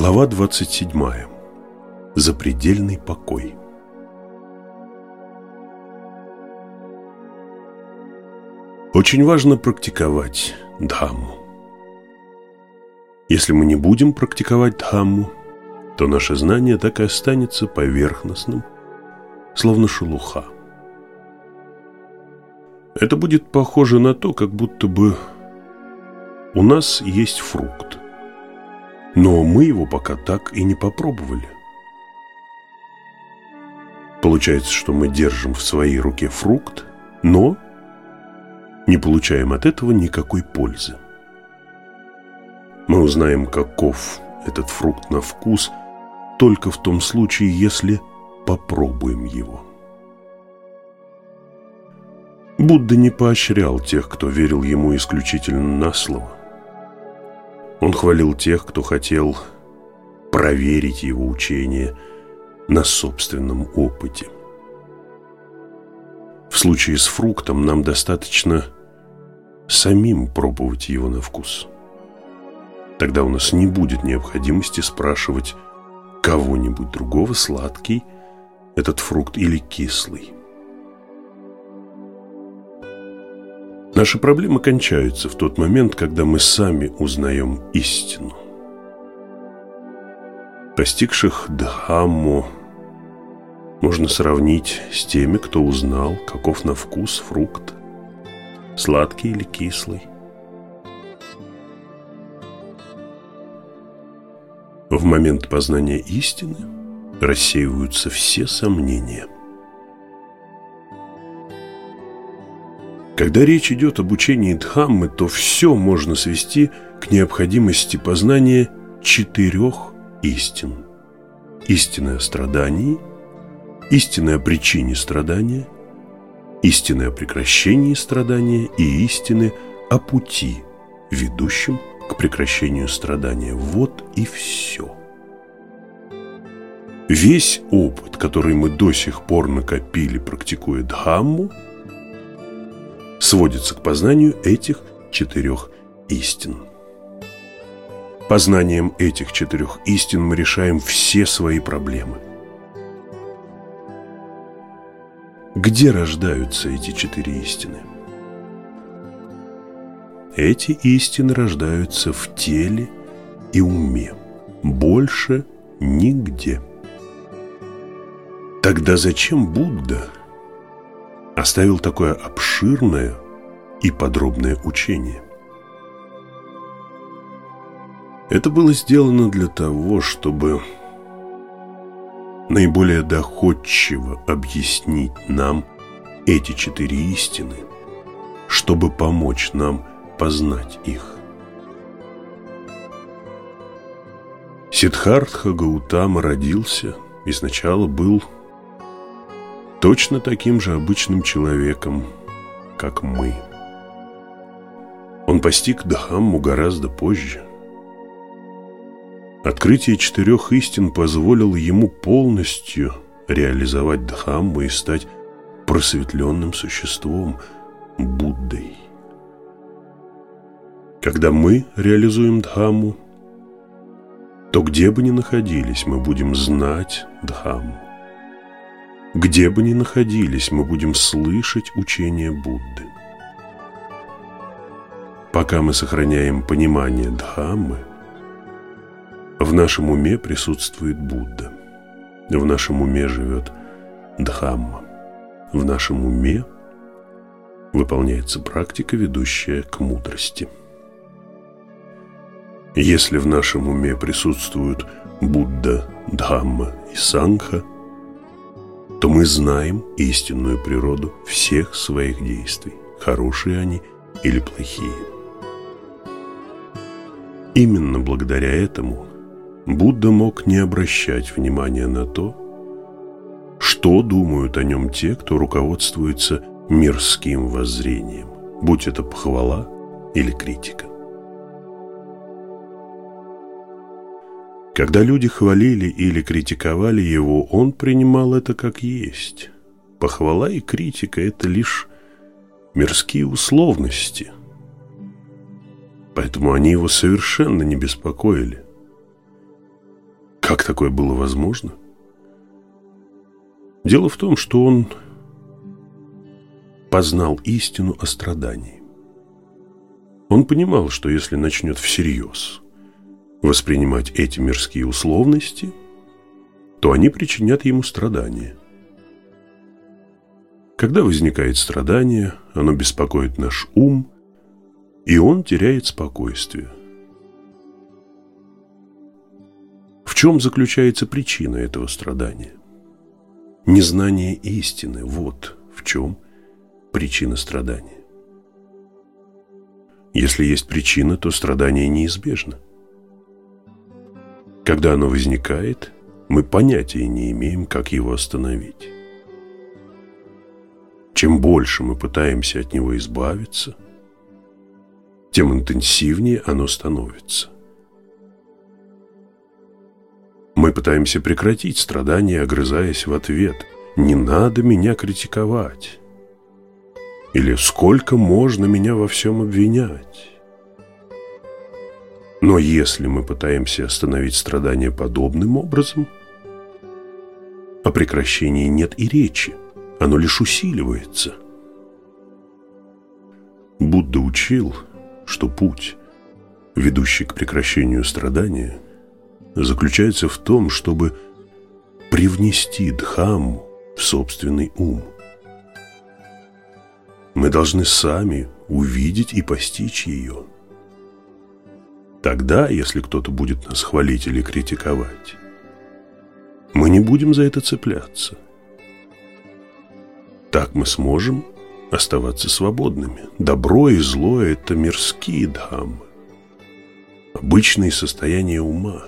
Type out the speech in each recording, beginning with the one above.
Глава 27. Запредельный покой. Очень важно практиковать Дхамму. Если мы не будем практиковать Дхамму, то наше знание так и останется поверхностным, словно шелуха. Это будет похоже на то, как будто бы у нас есть фрукт, но мы его пока так и не попробовали. Получается, что мы держим в своей руке фрукт, но не получаем от этого никакой пользы. Мы узнаем, каков этот фрукт на вкус – только в том случае, если попробуем его. Будда не поощрял тех, кто верил ему исключительно на слово. Он хвалил тех, кто хотел проверить его учение на собственном опыте. В случае с фруктом нам достаточно самим пробовать его на вкус. Тогда у нас не будет необходимости спрашивать, кого-нибудь другого сладкий этот фрукт или кислый. Наши проблемы кончаются в тот момент, когда мы сами узнаем истину. Постигших Дхамму можно сравнить с теми, кто узнал, каков на вкус фрукт, сладкий или кислый. В момент познания истины рассеиваются все сомнения. Когда речь идет об учении Дхаммы, то все можно свести к необходимости познания четырех истин. Истины о страдании, истины о причине страдания, истины о прекращении страдания и истины о пути, ведущем к прекращению страдания. Вот и все. Весь опыт, который мы до сих пор накопили, практикуя Дхамму, сводится к познанию этих четырех истин. Познанием этих четырех истин мы решаем все свои проблемы. Где рождаются эти четыре истины? Эти истины рождаются в теле и уме, больше нигде. Тогда зачем Будда оставил такое обширное и подробное учение? Это было сделано для того, чтобы наиболее доходчиво объяснить нам эти четыре истины, чтобы помочь нам познать их. Сиддхартха Гаутама родился и сначала был точно таким же обычным человеком, как мы. Он постиг Дхамму гораздо позже. Открытие четырех истин позволило ему полностью реализовать Дхамму и стать просветленным существом, Буддой. Когда мы реализуем Дхамму, то где бы ни находились, мы будем знать Дхамму. Где бы ни находились, мы будем слышать учение Будды. Пока мы сохраняем понимание Дхаммы, в нашем уме присутствует Будда. В нашем уме живет Дхамма. В нашем уме выполняется практика, ведущая к мудрости. Если в нашем уме присутствуют Будда, Дхамма и Сангха, то мы знаем истинную природу всех своих действий, хорошие они или плохие. Именно благодаря этому Будда мог не обращать внимания на то, что думают о нем те, кто руководствуется мирским воззрением, будь это похвала или критика. Когда люди хвалили или критиковали его, он принимал это как есть. Похвала и критика – это лишь мирские условности. Поэтому они его совершенно не беспокоили. Как такое было возможно? Дело в том, что он познал истину о страдании. Он понимал, что если начнет всерьез воспринимать эти мирские условности, то они причинят ему страдания. Когда возникает страдание, оно беспокоит наш ум, и он теряет спокойствие. В чем заключается причина этого страдания? Незнание истины – вот в чем причина страдания. Если есть причина, то страдание неизбежно. Когда оно возникает, мы понятия не имеем, как его остановить. Чем больше мы пытаемся от него избавиться, тем интенсивнее оно становится. Мы пытаемся прекратить страдания, огрызаясь в ответ «Не надо меня критиковать» или «Сколько можно меня во всем обвинять?» Но если мы пытаемся остановить страдания подобным образом, о прекращении нет и речи, оно лишь усиливается. Будда учил, что путь, ведущий к прекращению страдания, заключается в том, чтобы привнести Дхамму в собственный ум. Мы должны сами увидеть и постичь ее – Тогда, если кто-то будет нас хвалить или критиковать, мы не будем за это цепляться. Так мы сможем оставаться свободными. Добро и зло – это мирские дхаммы, обычные состояния ума.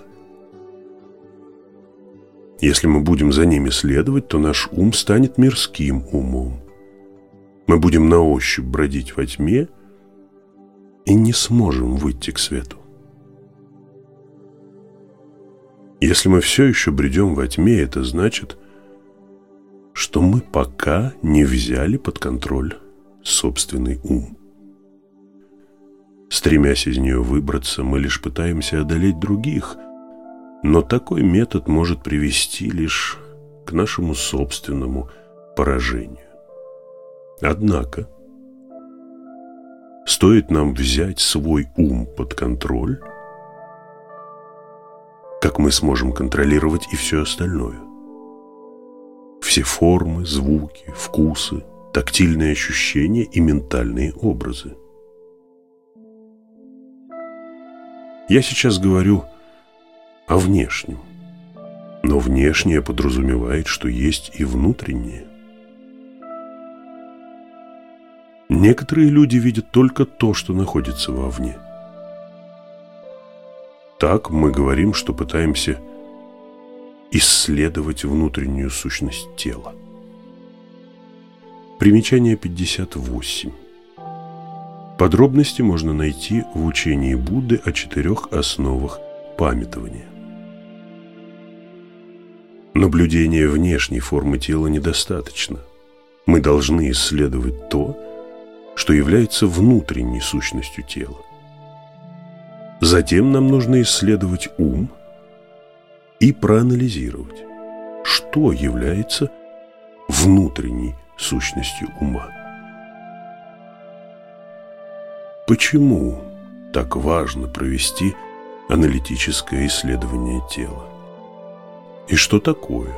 Если мы будем за ними следовать, то наш ум станет мирским умом. Мы будем на ощупь бродить во тьме и не сможем выйти к свету. Если мы все еще бредем во тьме, это значит, что мы пока не взяли под контроль собственный ум. Стремясь из нее выбраться, мы лишь пытаемся одолеть других, но такой метод может привести лишь к нашему собственному поражению. Однако, стоит нам взять свой ум под контроль, как мы сможем контролировать и все остальное. Все формы, звуки, вкусы, тактильные ощущения и ментальные образы. Я сейчас говорю о внешнем, но внешнее подразумевает, что есть и внутреннее. Некоторые люди видят только то, что находится вовне – так мы говорим, что пытаемся исследовать внутреннюю сущность тела. Примечание 58. Подробности можно найти в учении Будды о четырех основах памятования. Наблюдения внешней формы тела недостаточно. Мы должны исследовать то, что является внутренней сущностью тела. Затем нам нужно исследовать ум и проанализировать, что является внутренней сущностью ума. Почему так важно провести аналитическое исследование тела? И что такое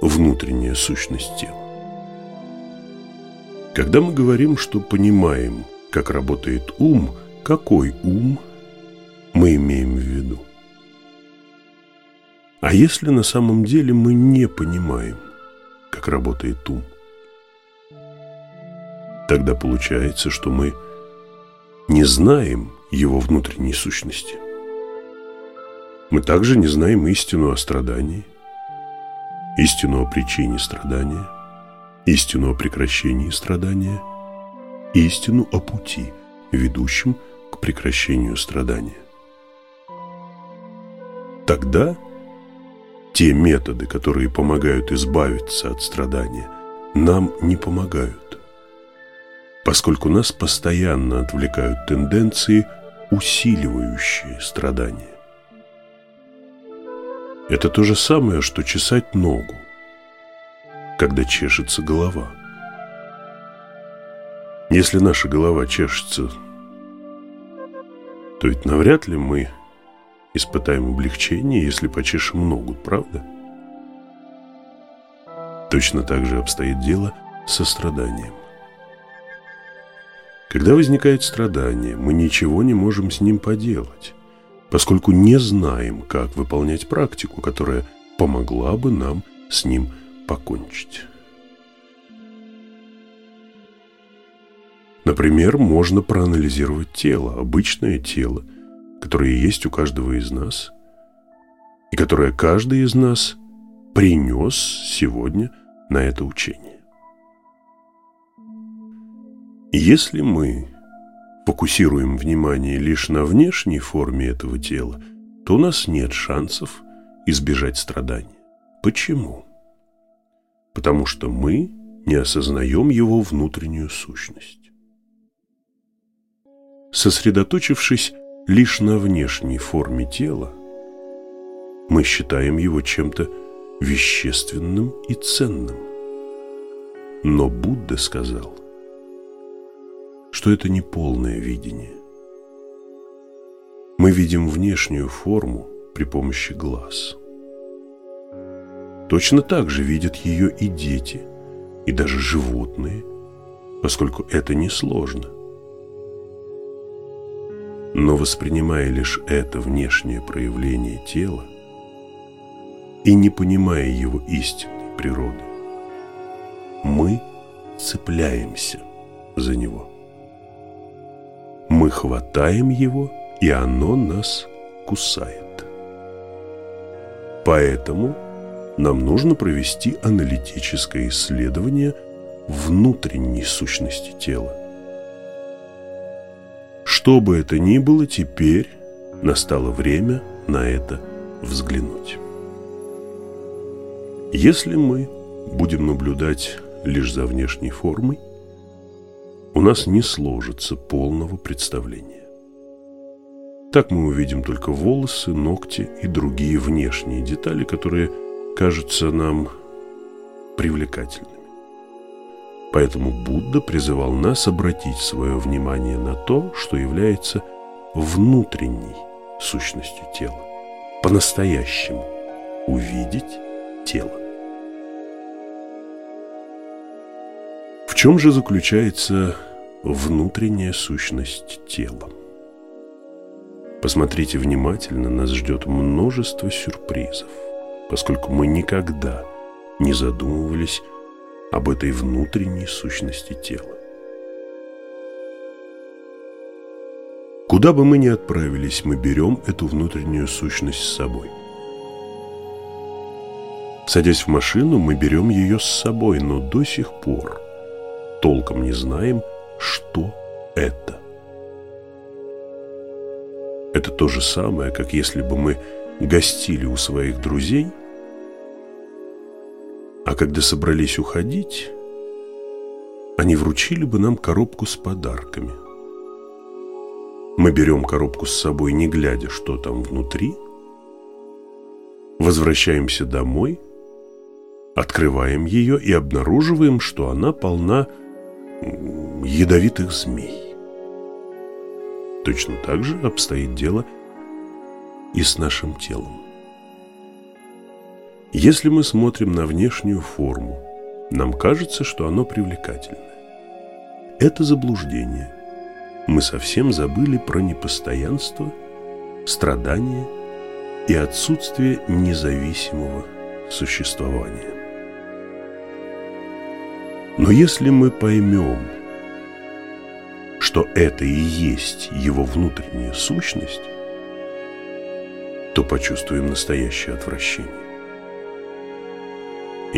внутренняя сущность тела? Когда мы говорим, что понимаем, как работает ум, какой ум – мы имеем в виду. А если на самом деле мы не понимаем, как работает ум, тогда получается, что мы не знаем его внутренней сущности. Мы также не знаем истину о страдании, истину о причине страдания, истину о прекращении страдания, истину о пути, ведущем к прекращению страдания. Тогда те методы, которые помогают избавиться от страдания, нам не помогают, поскольку нас постоянно отвлекают тенденции, усиливающие страдания. Это то же самое, что чесать ногу, когда чешется голова. Если наша голова чешется, то ведь навряд ли мы испытаем облегчение, если почешем ногу, правда? Точно так же обстоит дело со страданием. Когда возникает страдание, мы ничего не можем с ним поделать, поскольку не знаем, как выполнять практику, которая помогла бы нам с ним покончить. Например, можно проанализировать тело, обычное тело, которое есть у каждого из нас, и которое каждый из нас принес сегодня на это учение. Если мы фокусируем внимание лишь на внешней форме этого тела, то у нас нет шансов избежать страданий. Почему? Потому что мы не осознаем его внутреннюю сущность. Сосредоточившись лишь на внешней форме тела, мы считаем его чем-то вещественным и ценным. Но Будда сказал, что это не полное видение. Мы видим внешнюю форму при помощи глаз. Точно так же видят ее и дети, и даже животные, поскольку это несложно. Но воспринимая лишь это внешнее проявление тела и не понимая его истинной природы, мы цепляемся за него. Мы хватаем его, и оно нас кусает. Поэтому нам нужно провести аналитическое исследование внутренней сущности тела. Что бы это ни было, теперь настало время на это взглянуть. Если мы будем наблюдать лишь за внешней формой, у нас не сложится полного представления. Так мы увидим только волосы, ногти и другие внешние детали, которые кажутся нам привлекательными. Поэтому Будда призывал нас обратить свое внимание на то, что является внутренней сущностью тела, по-настоящему увидеть тело. В чем же заключается внутренняя сущность тела? Посмотрите внимательно, нас ждет множество сюрпризов, поскольку мы никогда не задумывались об этой внутренней сущности тела. Куда бы мы ни отправились, мы берем эту внутреннюю сущность с собой. Садясь в машину, мы берем ее с собой, но до сих пор толком не знаем, что это. Это то же самое, как если бы мы гостили у своих друзей, а когда собрались уходить, они вручили бы нам коробку с подарками. Мы берем коробку с собой, не глядя, что там внутри, возвращаемся домой, открываем ее и обнаруживаем, что она полна ядовитых змей. Точно так же обстоит дело и с нашим телом. Если мы смотрим на внешнюю форму, нам кажется, что оно привлекательное. Это заблуждение. Мы совсем забыли про непостоянство, страдания и отсутствие независимого существования. Но если мы поймем, что это и есть его внутренняя сущность, то почувствуем настоящее отвращение.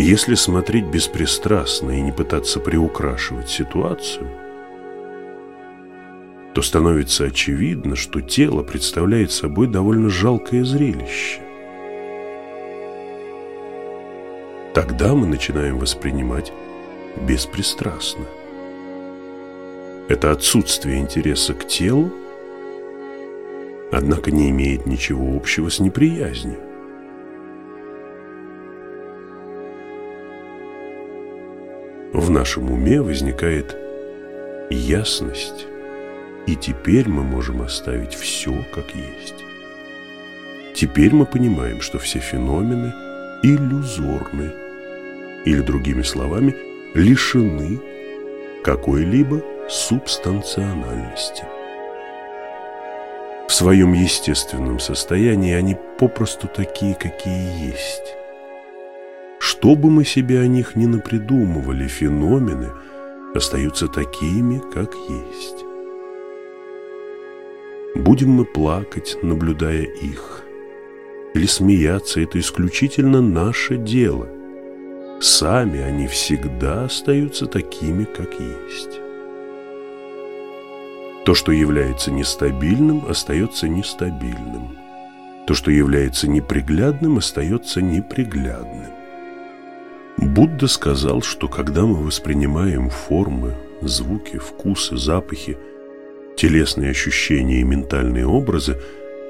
Если смотреть беспристрастно и не пытаться приукрашивать ситуацию, то становится очевидно, что тело представляет собой довольно жалкое зрелище. Тогда мы начинаем воспринимать беспристрастно. Это отсутствие интереса к телу, однако не имеет ничего общего с неприязнью. Нашем уме возникает ясность, и теперь мы можем оставить все как есть. Теперь мы понимаем, что все феномены иллюзорны, или другими словами, лишены какой-либо субстанциональности. В своем естественном состоянии они попросту такие, какие есть. Что бы мы себе о них ни напридумывали, феномены остаются такими, как есть. Будем мы плакать, наблюдая их, или смеяться, это исключительно наше дело. Сами они всегда остаются такими, как есть. То, что является нестабильным, остается нестабильным. То, что является неприглядным, остается неприглядным. Будда сказал, что когда мы воспринимаем формы, звуки, вкусы, запахи, телесные ощущения и ментальные образы,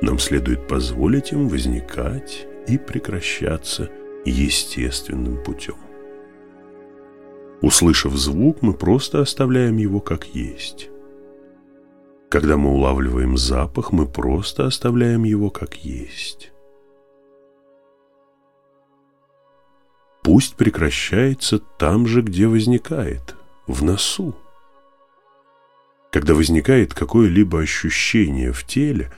нам следует позволить им возникать и прекращаться естественным путем. Услышав звук, мы просто оставляем его как есть. Когда мы улавливаем запах, мы просто оставляем его как есть. Пусть прекращается там же, где возникает, в носу. Когда возникает какое-либо ощущение в теле,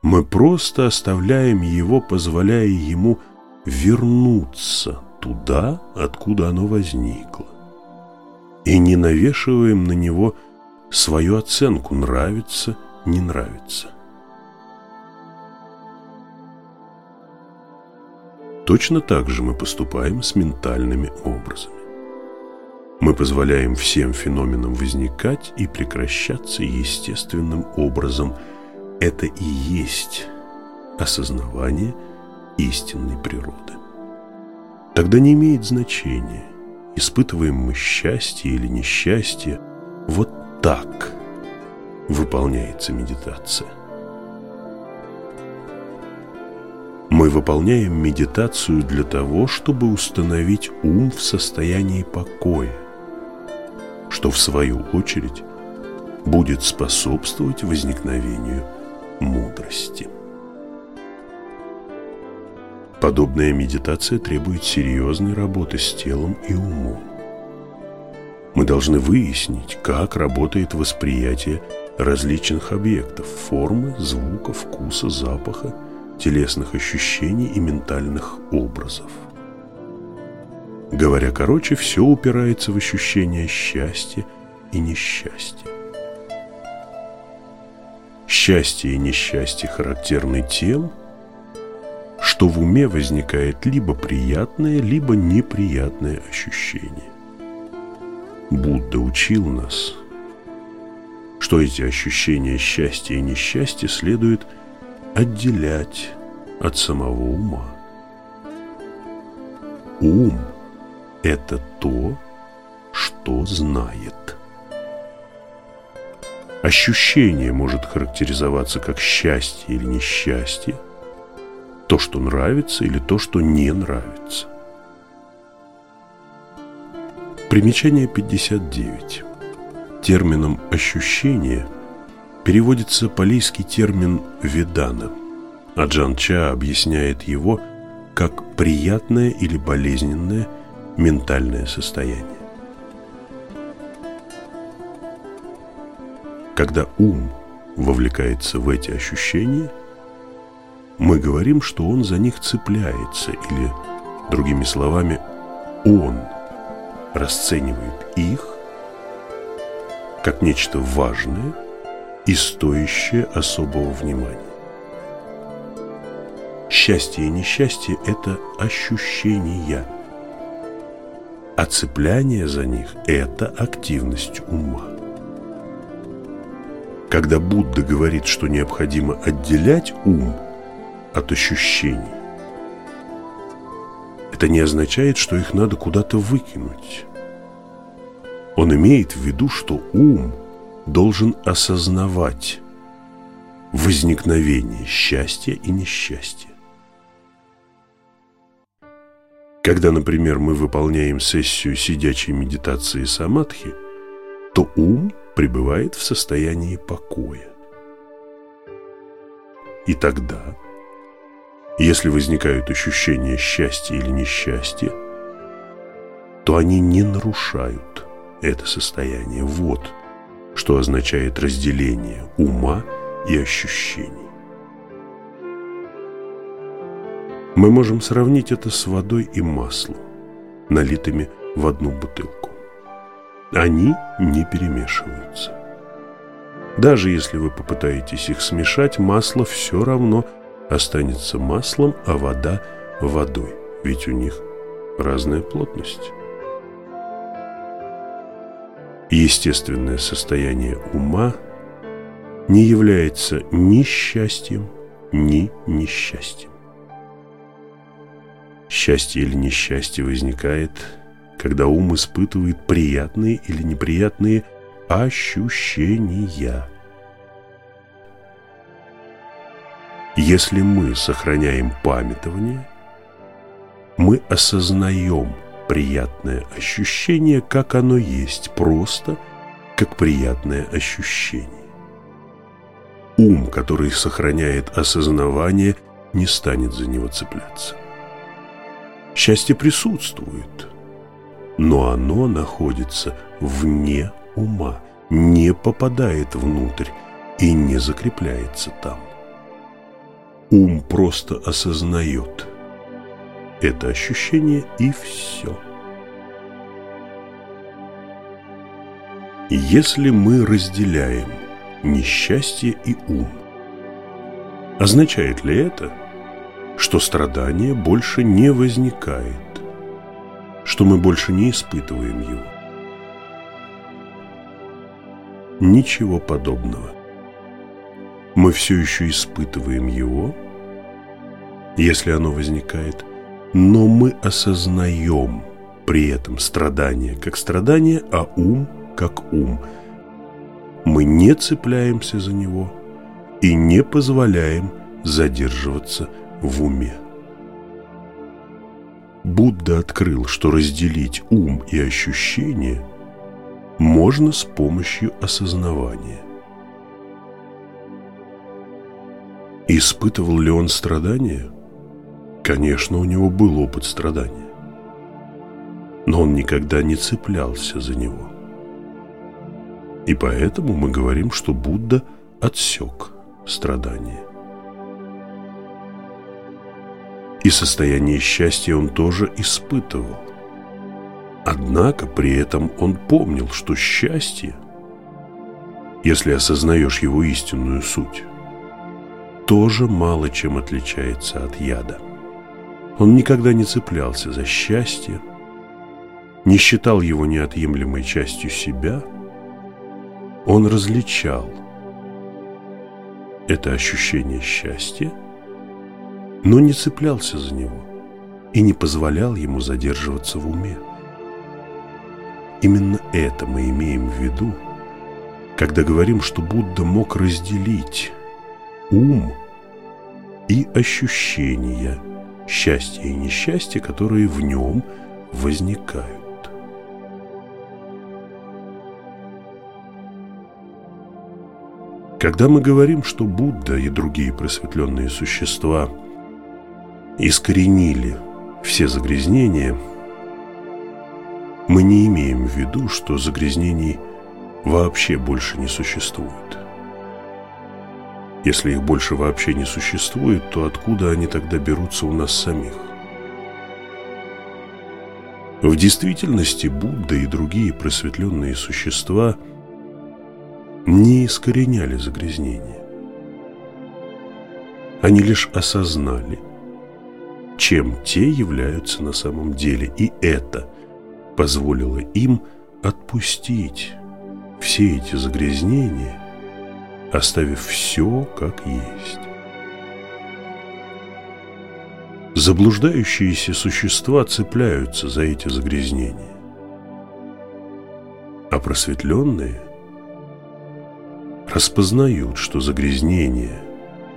мы просто оставляем его, позволяя ему вернуться туда, откуда оно возникло. И не навешиваем на него свою оценку нравится, не нравится. Точно так же мы поступаем с ментальными образами. Мы позволяем всем феноменам возникать и прекращаться естественным образом. Это и есть осознавание истинной природы. Тогда не имеет значения, испытываем мы счастье или несчастье, вот так выполняется медитация. Мы выполняем медитацию для того, чтобы установить ум в состоянии покоя, что в свою очередь будет способствовать возникновению мудрости. Подобная медитация требует серьезной работы с телом и умом. Мы должны выяснить, как работает восприятие различных объектов – формы, звука, вкуса, запаха, телесных ощущений и ментальных образов. Говоря короче, все упирается в ощущение счастья и несчастья. Счастье и несчастье характерны тем, что в уме возникает либо приятное, либо неприятное ощущение. Будда учил нас, что эти ощущения счастья и несчастья следует отделять от самого ума. Ум – это то, что знает. Ощущение может характеризоваться как счастье или несчастье, то, что нравится или то, что не нравится. Примечание 59. Термином «ощущение» переводится палийский термин «ведана», а Джан Ча объясняет его как приятное или болезненное ментальное состояние. Когда ум вовлекается в эти ощущения, мы говорим, что он за них цепляется, или, другими словами, он – расценивает их как нечто важное и стоящее особого внимания. Счастье и несчастье – это ощущения, а цепляние за них – это активность ума. Когда Будда говорит, что необходимо отделять ум от ощущений, это не означает, что их надо куда-то выкинуть. Он имеет в виду, что ум должен осознавать возникновение счастья и несчастья. Когда, например, мы выполняем сессию сидячей медитации самадхи, то ум пребывает в состоянии покоя. И тогда, если возникают ощущения счастья или несчастья, то они не нарушают это состояние. Вот что означает разделение ума и ощущений. Мы можем сравнить это с водой и маслом, налитыми в одну бутылку. Они не перемешиваются. Даже если вы попытаетесь их смешать, масло все равно останется маслом, а вода – водой, ведь у них разная плотность. Естественное состояние ума не является ни счастьем, ни несчастьем. Счастье или несчастье возникает, когда ум испытывает приятные или неприятные ощущения. Если мы сохраняем памятование, мы осознаем приятное ощущение, как оно есть, просто как приятное ощущение. Ум, который сохраняет осознавание, не станет за него цепляться. Счастье присутствует, но оно находится вне ума, не попадает внутрь и не закрепляется там. Ум просто осознает это ощущение и все. Если мы разделяем несчастье и ум, означает ли это, что страдание больше не возникает, что мы больше не испытываем его. Ничего подобного. Мы все еще испытываем его, если оно возникает, но мы осознаем при этом страдание как страдание, а ум как ум. Мы не цепляемся за него и не позволяем задерживаться в уме. Будда открыл, что разделить ум и ощущения можно с помощью осознавания. Испытывал ли он страдания? Конечно, у него был опыт страдания. Но он никогда не цеплялся за него. И поэтому мы говорим, что Будда отсек страдания. И состояние счастья он тоже испытывал. Однако при этом он помнил, что счастье, если осознаешь его истинную суть, тоже мало чем отличается от яда. Он никогда не цеплялся за счастье, не считал его неотъемлемой частью себя, он различал это ощущение счастья но не цеплялся за него и не позволял ему задерживаться в уме. Именно это мы имеем в виду, когда говорим, что Будда мог разделить ум и ощущения счастья и несчастья, которые в нем возникают. Когда мы говорим, что Будда и другие просветленные существа – искоренили все загрязнения, мы не имеем в виду, что загрязнений вообще больше не существует. Если их больше вообще не существует, то откуда они тогда берутся у нас самих? В действительности Будда и другие просветленные существа не искореняли загрязнения. Они лишь осознали – чем те являются на самом деле, и это позволило им отпустить все эти загрязнения, оставив все как есть. Заблуждающиеся существа цепляются за эти загрязнения, а просветленные распознают, что загрязнения,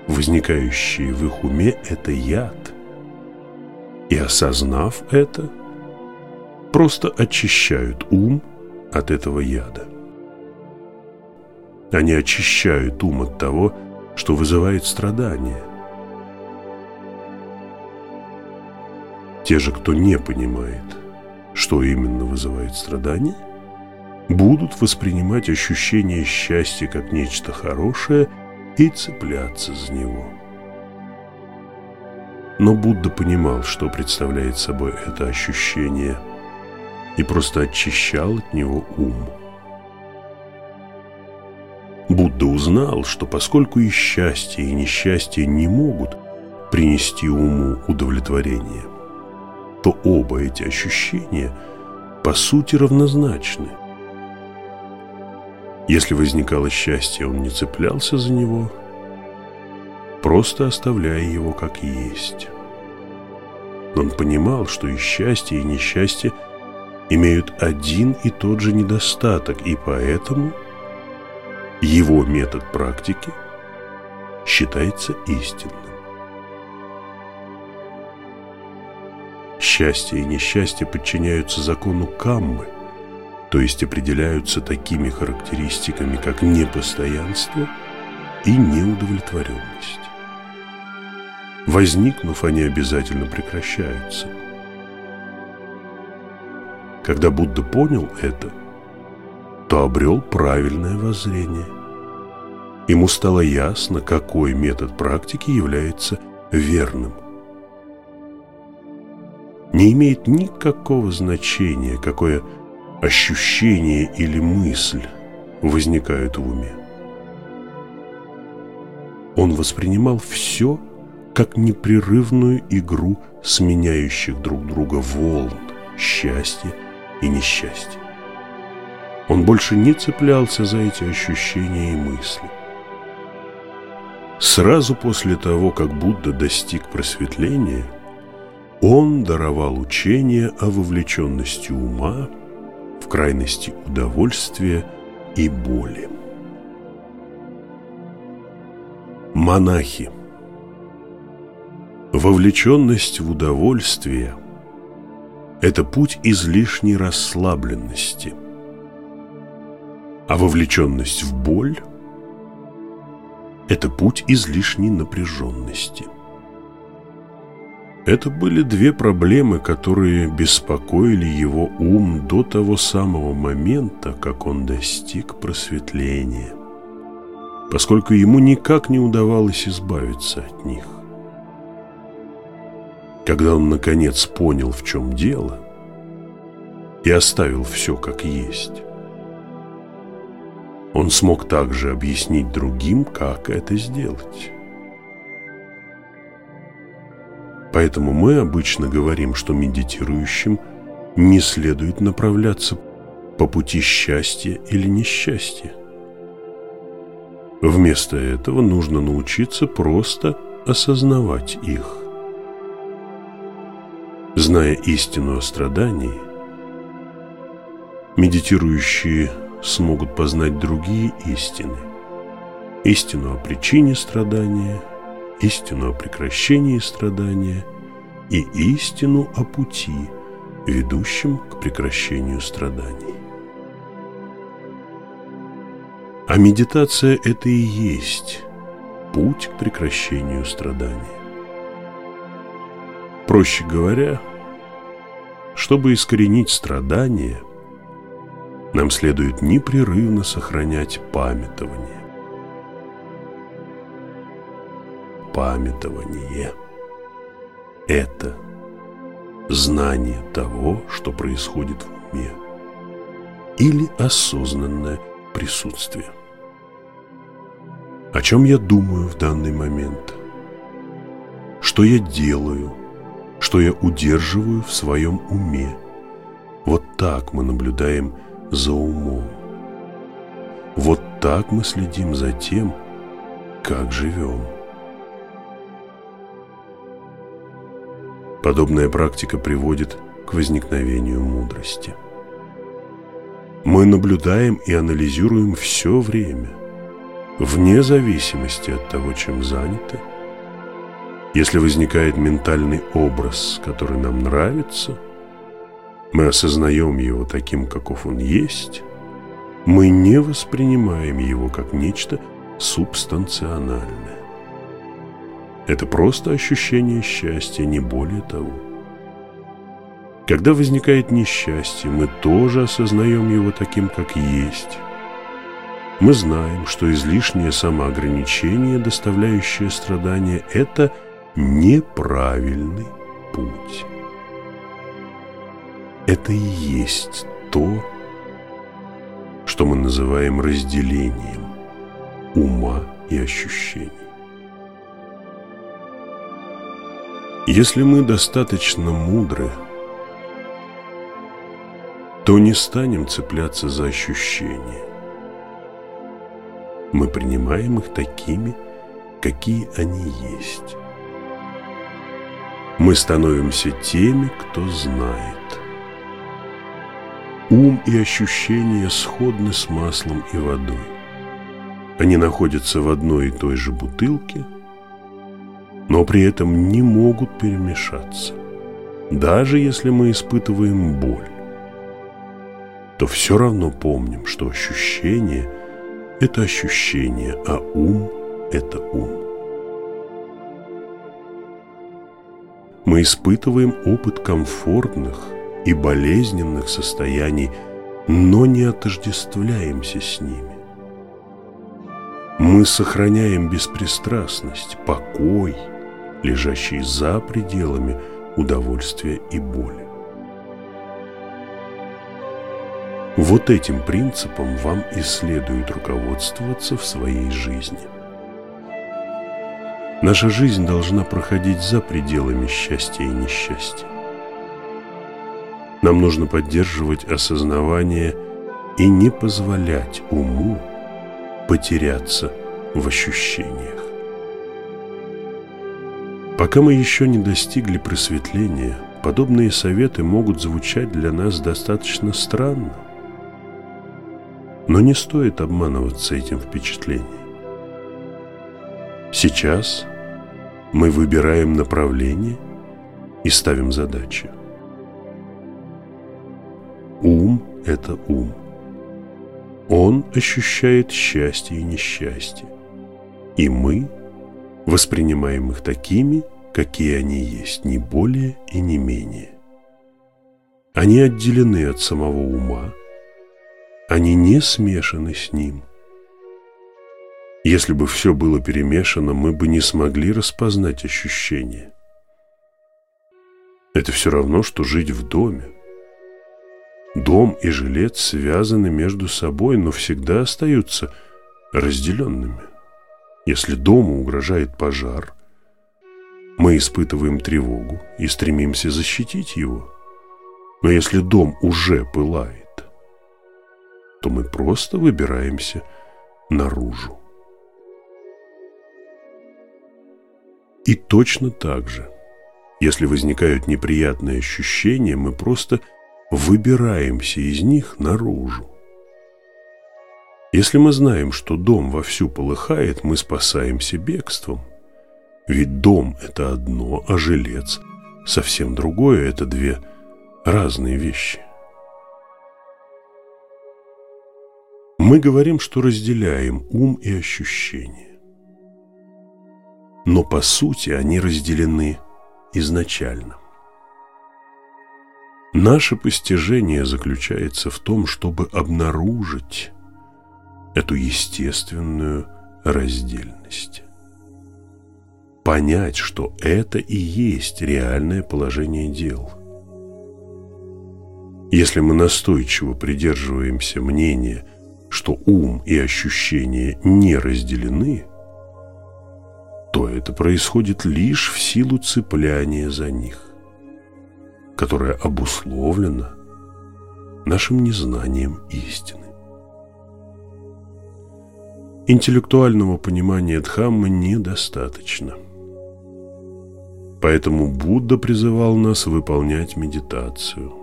возникающие в их уме, это яд – и, осознав это, просто очищают ум от этого яда. Они очищают ум от того, что вызывает страдания. Те же, кто не понимает, что именно вызывает страдания, будут воспринимать ощущение счастья как нечто хорошее и цепляться за него. Но Будда понимал, что представляет собой это ощущение, и просто очищал от него ум. Будда узнал, что поскольку и счастье, и несчастье не могут принести уму удовлетворение, то оба эти ощущения по сути равнозначны. Если возникало счастье, он не цеплялся за него – просто оставляя его как есть. Он понимал, что и счастье, и несчастье имеют один и тот же недостаток, и поэтому его метод практики считается истинным. Счастье и несчастье подчиняются закону каммы, то есть определяются такими характеристиками, как непостоянство и неудовлетворенность. Возникнув, они обязательно прекращаются. Когда Будда понял это, то обрел правильное воззрение. Ему стало ясно, какой метод практики является верным. Не имеет никакого значения, какое ощущение или мысль возникают в уме. Он воспринимал все как непрерывную игру сменяющих друг друга волн, счастья и несчастья. Он больше не цеплялся за эти ощущения и мысли. Сразу после того, как Будда достиг просветления, он даровал учение о вовлеченности ума в крайности удовольствия и боли. Монахи – Вовлеченность в удовольствие – это путь излишней расслабленности, а вовлеченность в боль – это путь излишней напряженности. Это были две проблемы, которые беспокоили его ум до того самого момента, как он достиг просветления, поскольку ему никак не удавалось избавиться от них. Когда он наконец понял, в чем дело, и оставил все как есть, он смог также объяснить другим, как это сделать. Поэтому мы обычно говорим, что медитирующим не следует направляться по пути счастья или несчастья. Вместо этого нужно научиться просто осознавать их. Зная истину о страдании, медитирующие смогут познать другие истины. Истину о причине страдания, истину о прекращении страдания и истину о пути, ведущем к прекращению страданий. А медитация – это и есть путь к прекращению страданий. Проще говоря, чтобы искоренить страдания, нам следует непрерывно сохранять памятование. Памятование – это знание того, что происходит в уме, или осознанное присутствие. О чем я думаю в данный момент? Что я делаю – что я удерживаю в своем уме. Вот так мы наблюдаем за умом. Вот так мы следим за тем, как живем. Подобная практика приводит к возникновению мудрости. Мы наблюдаем и анализируем все время, вне зависимости от того, чем заняты – Если возникает ментальный образ, который нам нравится, мы осознаем его таким, каков он есть, мы не воспринимаем его как нечто субстанциональное. Это просто ощущение счастья, не более того. Когда возникает несчастье, мы тоже осознаем его таким, как есть. Мы знаем, что излишнее самоограничение, доставляющее страдания, это неправильный путь. Это и есть то, что мы называем разделением ума и ощущений. Если мы достаточно мудры, то не станем цепляться за ощущения. Мы принимаем их такими, какие они есть. Мы становимся теми, кто знает. Ум и ощущения сходны с маслом и водой. Они находятся в одной и той же бутылке, но при этом не могут перемешаться. Даже если мы испытываем боль, то все равно помним, что ощущение – это ощущение, а ум – это ум. Мы испытываем опыт комфортных и болезненных состояний, но не отождествляемся с ними. Мы сохраняем беспристрастность, покой, лежащий за пределами удовольствия и боли. Вот этим принципом вам и следует руководствоваться в своей жизни. Наша жизнь должна проходить за пределами счастья и несчастья. Нам нужно поддерживать осознавание и не позволять уму потеряться в ощущениях. Пока мы еще не достигли просветления, подобные советы могут звучать для нас достаточно странно. Но не стоит обманываться этим впечатлением. Сейчас мы выбираем направление и ставим задачи. Это ум. Он ощущает счастье и несчастье. И мы воспринимаем их такими, какие они есть, не более и не менее. Они отделены от самого ума, они не смешаны с ним. Если бы все было перемешано, мы бы не смогли распознать ощущения. Это все равно, что жить в доме. Дом и жилец связаны между собой, но всегда остаются разделенными. Если дому угрожает пожар, мы испытываем тревогу и стремимся защитить его. Но если дом уже пылает, то мы просто выбираемся наружу. И точно так же, если возникают неприятные ощущения, мы просто выбираемся из них наружу. Если мы знаем, что дом вовсю полыхает, мы спасаемся бегством. Ведь дом – это одно, а жилец – совсем другое, это две разные вещи. Мы говорим, что разделяем ум и ощущения. Но по сути они разделены изначально. Наше постижение заключается в том, чтобы обнаружить эту естественную раздельность. Понять, что это и есть реальное положение дел. Если мы настойчиво придерживаемся мнения, что ум и ощущения не разделены, то это происходит лишь в силу цепляния за них которая обусловлена нашим незнанием истины. Интеллектуального понимания Дхаммы недостаточно. Поэтому Будда призывал нас выполнять медитацию.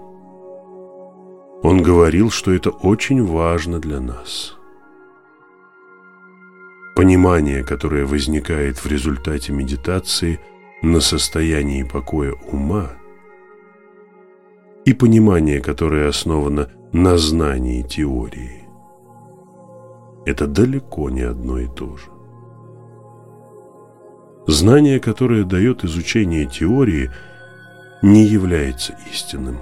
Он говорил, что это очень важно для нас. Понимание, которое возникает в результате медитации, на состоянии покоя ума и понимание, которое основано на знании теории, это далеко не одно и то же. Знание, которое дает изучение теории, не является истинным.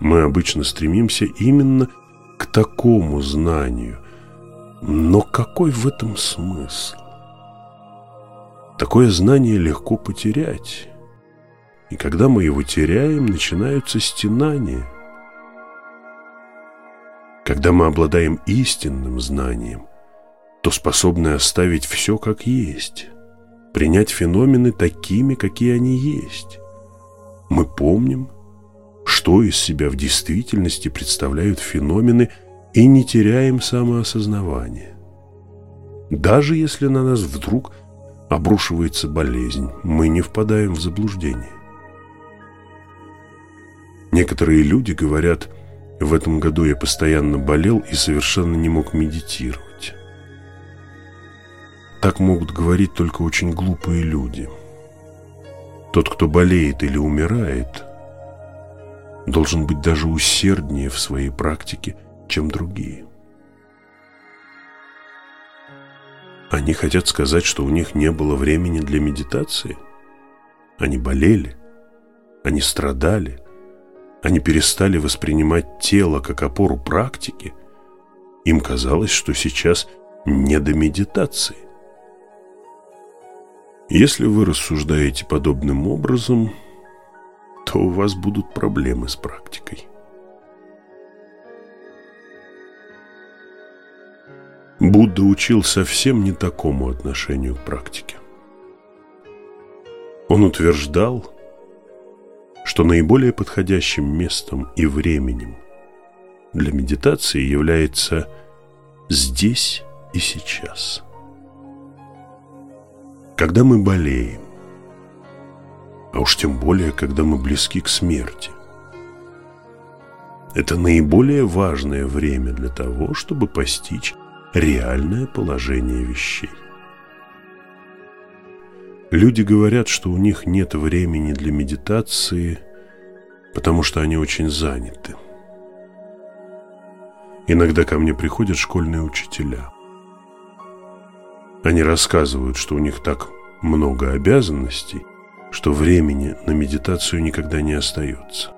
Мы обычно стремимся именно к такому знанию. Но какой в этом смысл? Такое знание легко потерять. И когда мы его теряем, начинаются стенания. Когда мы обладаем истинным знанием, то способны оставить все как есть, принять феномены такими, какие они есть. Мы помним, что из себя в действительности представляют феномены и не теряем самоосознавание. Даже если на нас вдруг обрушивается болезнь, мы не впадаем в заблуждение. Некоторые люди говорят, в этом году я постоянно болел и совершенно не мог медитировать. Так могут говорить только очень глупые люди. Тот, кто болеет или умирает, должен быть даже усерднее в своей практике, чем другие. Они хотят сказать, что у них не было времени для медитации. Они болели, они страдали, они перестали воспринимать тело как опору практики. Им казалось, что сейчас не до медитации. Если вы рассуждаете подобным образом – то у вас будут проблемы с практикой. Будда учил совсем не такому отношению к практике. Он утверждал, что наиболее подходящим местом и временем для медитации является здесь и сейчас. Когда мы болеем, а уж тем более, когда мы близки к смерти. Это наиболее важное время для того, чтобы постичь реальное положение вещей. Люди говорят, что у них нет времени для медитации, потому что они очень заняты. Иногда ко мне приходят школьные учителя. Они рассказывают, что у них так много обязанностей – что времени на медитацию никогда не остается.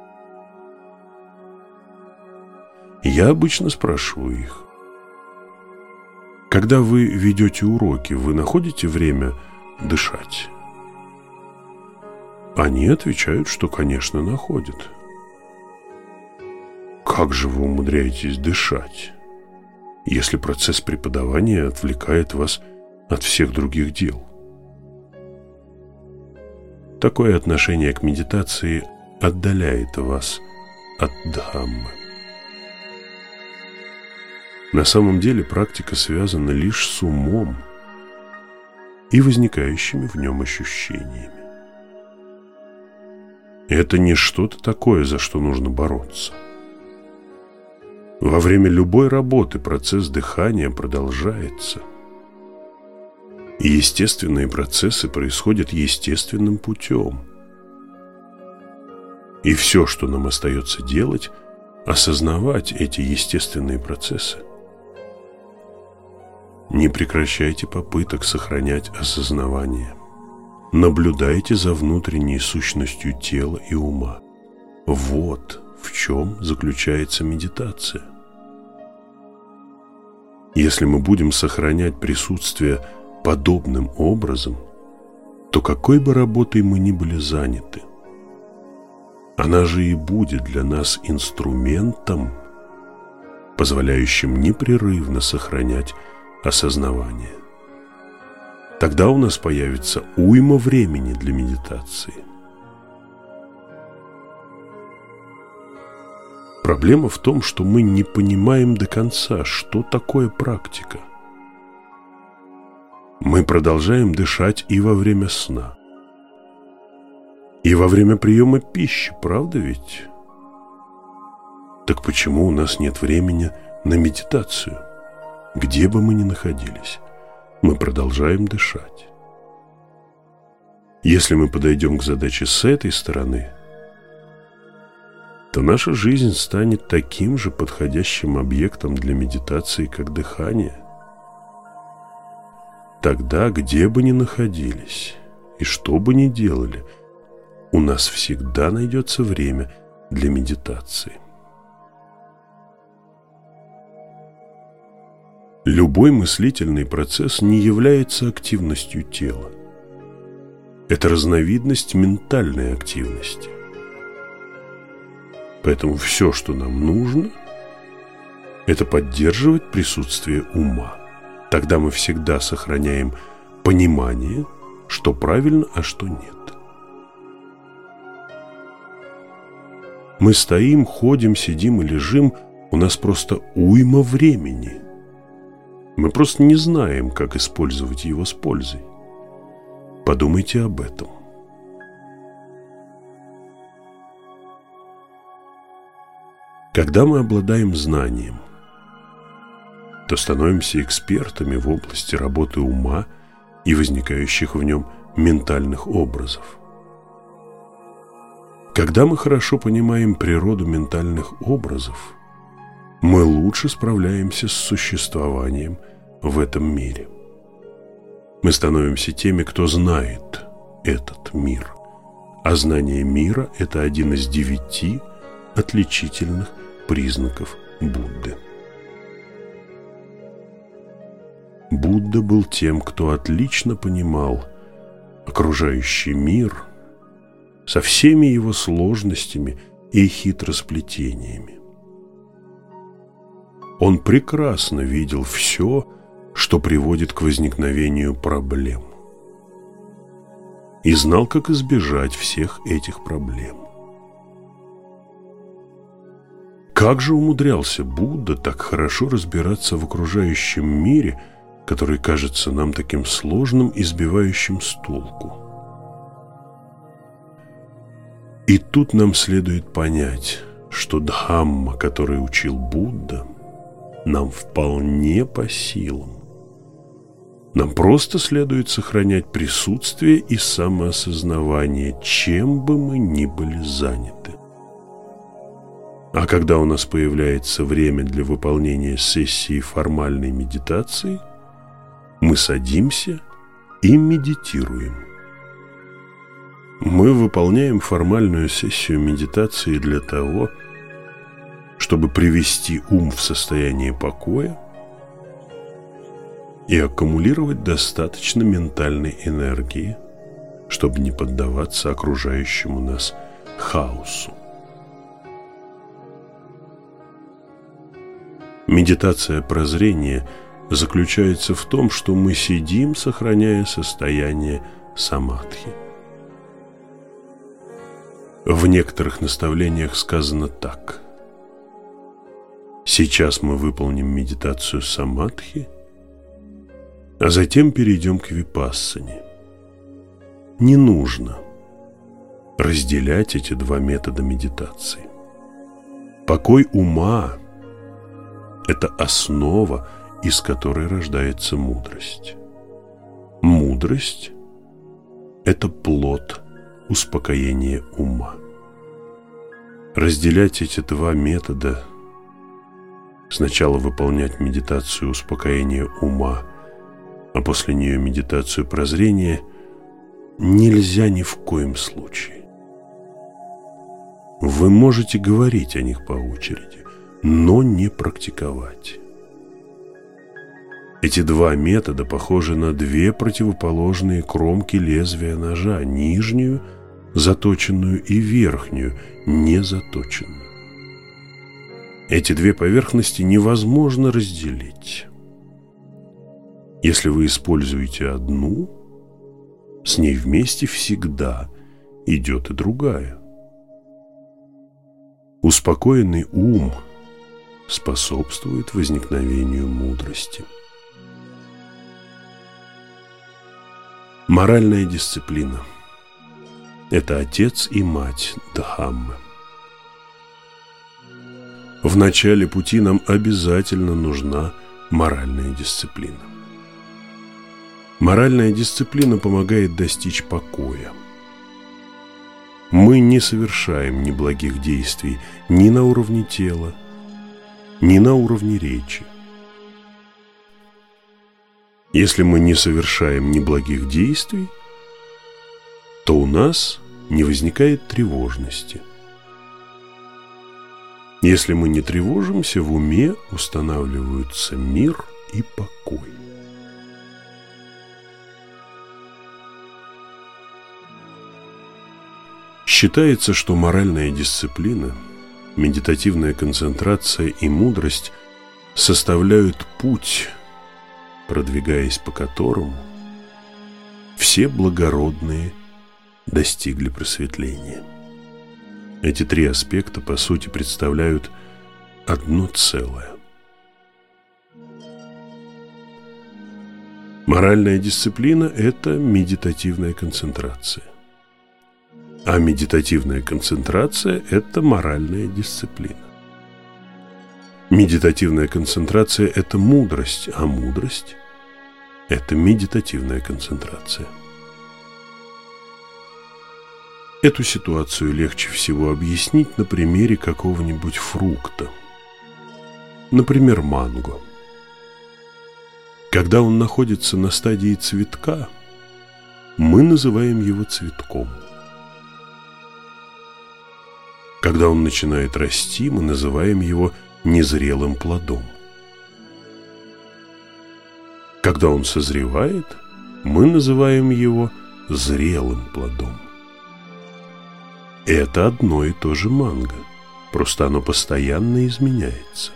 Я обычно спрашиваю их, когда вы ведете уроки, вы находите время дышать? Они отвечают, что, конечно, находят. Как же вы умудряетесь дышать, если процесс преподавания отвлекает вас от всех других дел? Такое отношение к медитации отдаляет вас от Дхаммы. На самом деле практика связана лишь с умом и возникающими в нем ощущениями. Это не что-то такое, за что нужно бороться. Во время любой работы процесс дыхания продолжается – и естественные процессы происходят естественным путем. И все, что нам остается делать, осознавать эти естественные процессы. Не прекращайте попыток сохранять осознавание. Наблюдайте за внутренней сущностью тела и ума. Вот в чем заключается медитация. Если мы будем сохранять присутствие подобным образом, то какой бы работой мы ни были заняты, она же и будет для нас инструментом, позволяющим непрерывно сохранять осознавание. Тогда у нас появится уйма времени для медитации. Проблема в том, что мы не понимаем до конца, что такое практика. Мы продолжаем дышать и во время сна. И во время приема пищи, правда ведь? Так почему у нас нет времени на медитацию? Где бы мы ни находились, мы продолжаем дышать. Если мы подойдем к задаче с этой стороны, то наша жизнь станет таким же подходящим объектом для медитации, как дыхание. Тогда, где бы ни находились и что бы ни делали, у нас всегда найдется время для медитации. Любой мыслительный процесс не является активностью тела. Это разновидность ментальной активности. Поэтому все, что нам нужно, это поддерживать присутствие ума. Тогда мы всегда сохраняем понимание, что правильно, а что нет. Мы стоим, ходим, сидим и лежим, у нас просто уйма времени – мы просто не знаем, как использовать его с пользой. Подумайте об этом. Когда мы обладаем знанием, то становимся экспертами в области работы ума и возникающих в нем ментальных образов. Когда мы хорошо понимаем природу ментальных образов, мы лучше справляемся с существованием в этом мире. Мы становимся теми, кто знает этот мир. А знание мира – это один из девяти отличительных признаков Будды. Будда был тем, кто отлично понимал окружающий мир со всеми его сложностями и хитросплетениями. Он прекрасно видел все, что приводит к возникновению проблем. И знал, как избежать всех этих проблем. Как же умудрялся Будда так хорошо разбираться в окружающем мире, который кажется нам таким сложным и сбивающим с толку? И тут нам следует понять, что Дхамма, который учил Будда, нам вполне по силам. Нам просто следует сохранять присутствие и самоосознавание, чем бы мы ни были заняты. А когда у нас появляется время для выполнения сессии формальной медитации, мы садимся и медитируем. Мы выполняем формальную сессию медитации для того, чтобы привести ум в состояние покоя, и аккумулировать достаточно ментальной энергии, чтобы не поддаваться окружающему нас хаосу. Медитация прозрения заключается в том, что мы сидим, сохраняя состояние самадхи. В некоторых наставлениях сказано так. Сейчас мы выполним медитацию самадхи – а затем перейдем к випассане. Не нужно разделять эти два метода медитации. Покой ума – это основа, из которой рождается мудрость. Мудрость – это плод успокоения ума. Разделять эти два метода – сначала выполнять медитацию успокоения ума – а после нее медитацию прозрения, нельзя ни в коем случае. Вы можете говорить о них по очереди, но не практиковать. Эти два метода похожи на две противоположные кромки лезвия ножа, нижнюю, заточенную, и верхнюю, не заточенную. Эти две поверхности невозможно разделить. Если вы используете одну, с ней вместе всегда идет и другая. Успокоенный ум способствует возникновению мудрости. Моральная дисциплина – это отец и мать Дхаммы. В начале пути нам обязательно нужна моральная дисциплина. Моральная дисциплина помогает достичь покоя. Мы не совершаем неблагих действий ни на уровне тела, ни на уровне речи. Если мы не совершаем неблагих действий, то у нас не возникает тревожности. Если мы не тревожимся, в уме устанавливаются мир и покой. Считается, что моральная дисциплина, медитативная концентрация и мудрость составляют путь, продвигаясь по которому все благородные достигли просветления. Эти три аспекта, по сути, представляют одно целое. Моральная дисциплина – это медитативная концентрация. А медитативная концентрация – это моральная дисциплина. Медитативная концентрация – это мудрость, а мудрость – это медитативная концентрация. Эту ситуацию легче всего объяснить на примере какого-нибудь фрукта. Например, манго. Когда он находится на стадии цветка, мы называем его цветком. Когда он начинает расти, мы называем его незрелым плодом. Когда он созревает, мы называем его зрелым плодом. Это одно и то же манго, просто оно постоянно изменяется.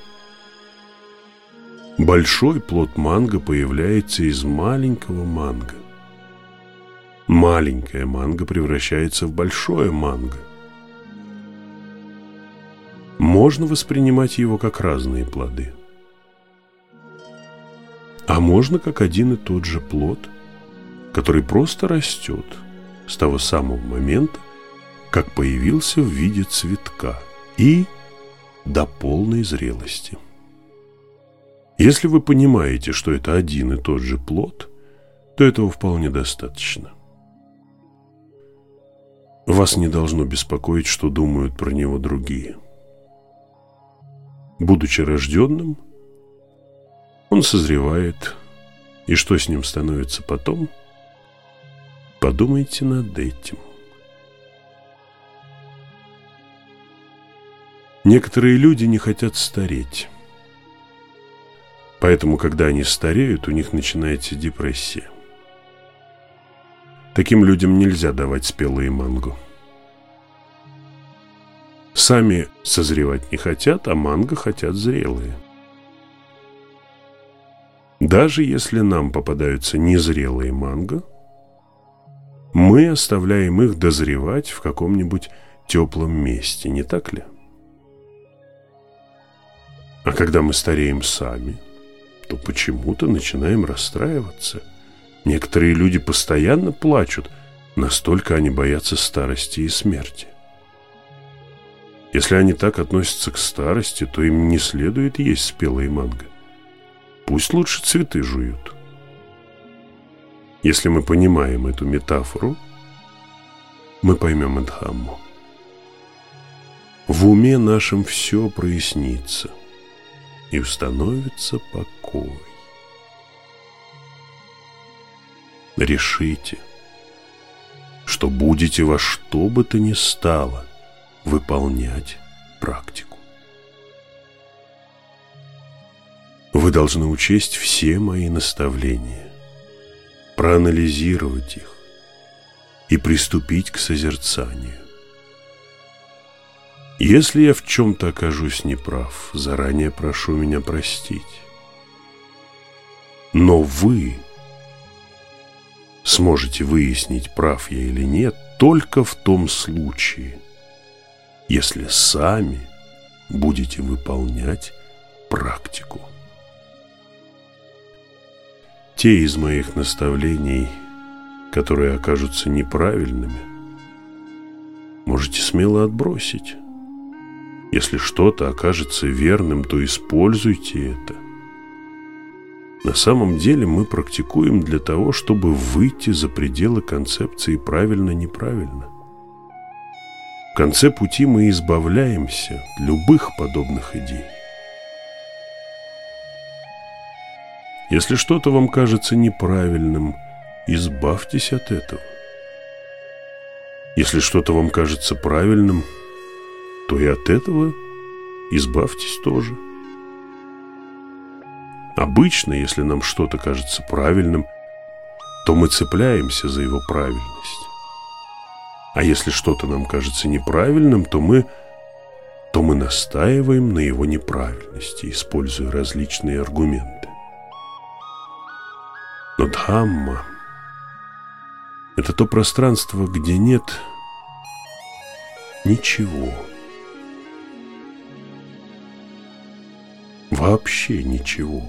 Большой плод манго появляется из маленького манго. Маленькая манго превращается в большое манго. Можно воспринимать его как разные плоды. А можно как один и тот же плод, который просто растет с того самого момента, как появился в виде цветка и до полной зрелости. Если вы понимаете, что это один и тот же плод, то этого вполне достаточно. Вас не должно беспокоить, что думают про него другие. Будучи рожденным, он созревает, и что с ним становится потом, подумайте над этим. Некоторые люди не хотят стареть. Поэтому, когда они стареют, у них начинается депрессия. Таким людям нельзя давать спелые манго. Сами созревать не хотят, а манго хотят зрелые. Даже если нам попадаются незрелые манго, мы оставляем их дозревать в каком-нибудь теплом месте, не так ли? А когда мы стареем сами, то почему-то начинаем расстраиваться. Некоторые люди постоянно плачут, настолько они боятся старости и смерти. Если они так относятся к старости, то им не следует есть спелые манго. Пусть лучше цветы жуют. Если мы понимаем эту метафору, мы поймем Эдхамму. В уме нашем все прояснится – и установится покой. Решите, что будете во что бы то ни стало выполнять практику. Вы должны учесть все мои наставления, проанализировать их и приступить к созерцанию. Если я в чем-то окажусь неправ, заранее прошу меня простить. Но вы сможете выяснить, прав я или нет, только в том случае, если сами будете выполнять практику. Те из моих наставлений, которые окажутся неправильными, можете смело отбросить. Если что-то окажется верным, то используйте это. На самом деле мы практикуем для того, чтобы выйти за пределы концепции правильно-неправильно. В конце пути мы избавляемся от любых подобных идей. Если что-то вам кажется неправильным, избавьтесь от этого. Если что-то вам кажется правильным, то и от этого избавьтесь тоже. Обычно, если нам что-то кажется правильным, то мы цепляемся за его правильность. А если что-то нам кажется неправильным, то мы, то мы настаиваем на его неправильности, используя различные аргументы. Но Дхамма – это то пространство, где нет ничего. Вообще ничего.